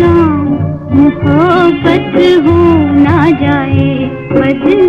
जाऊँ मुसीबत हो ना जाए बदल